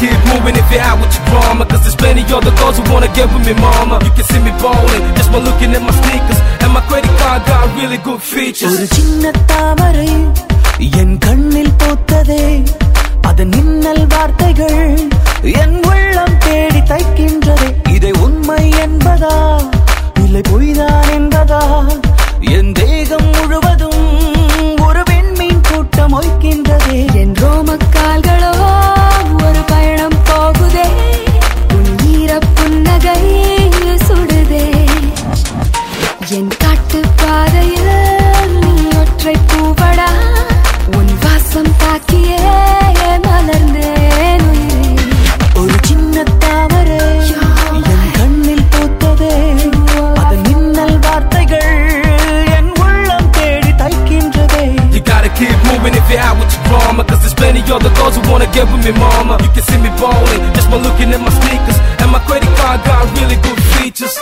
keep moving if you're out with your drama Cause there's plenty other girls who wanna get with me mama. You can see me ballin' just by looking at my sneakers And my credit card got really good features. என் கண்ணில் பூத்ததே அதன் மின்னல் வார்த்தைகள். என் உள்ளம் தேடி தைக்கின்றது இதை உண்மை என்பதா? இல்லை பொய்தான் என்பதா? என் தேகம் drama Cause there's plenty other girls who wanna get with me mama. You can see me ballin' just by looking at my sneakers. And my credit card got really good features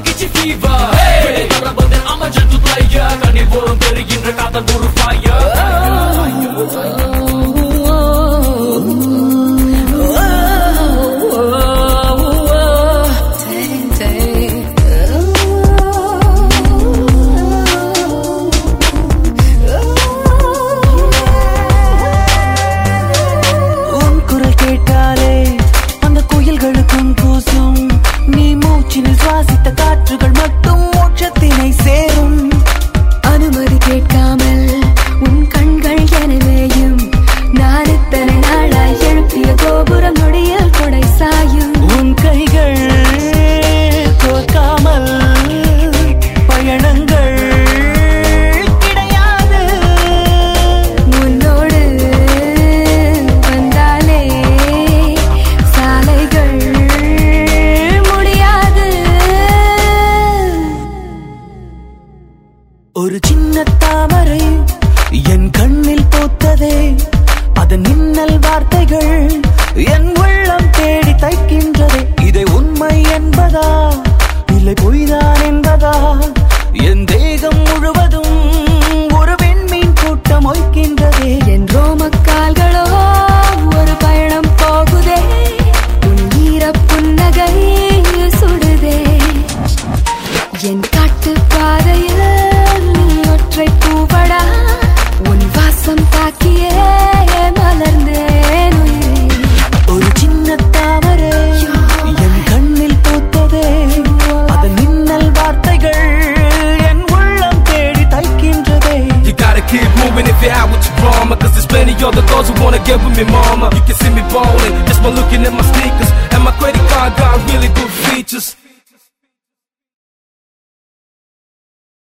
பார்க்கும்போது fever fever. வெளியே வந்து I'm a gentle player போலும் தெரிகின்ற காதல் ஒரு fire. கேட்டாலே அந்த குயில்களுக்கும் கூசும். நீ மூச்சினில் சுவாசி ஒரு சின்ன தாமரை என் கண்ணில் பூத்ததே. அதன் மின்னல் வார்த்தைகள் என் உள்ள see me ballin' just by looking at my sneakers And my credit card got really good features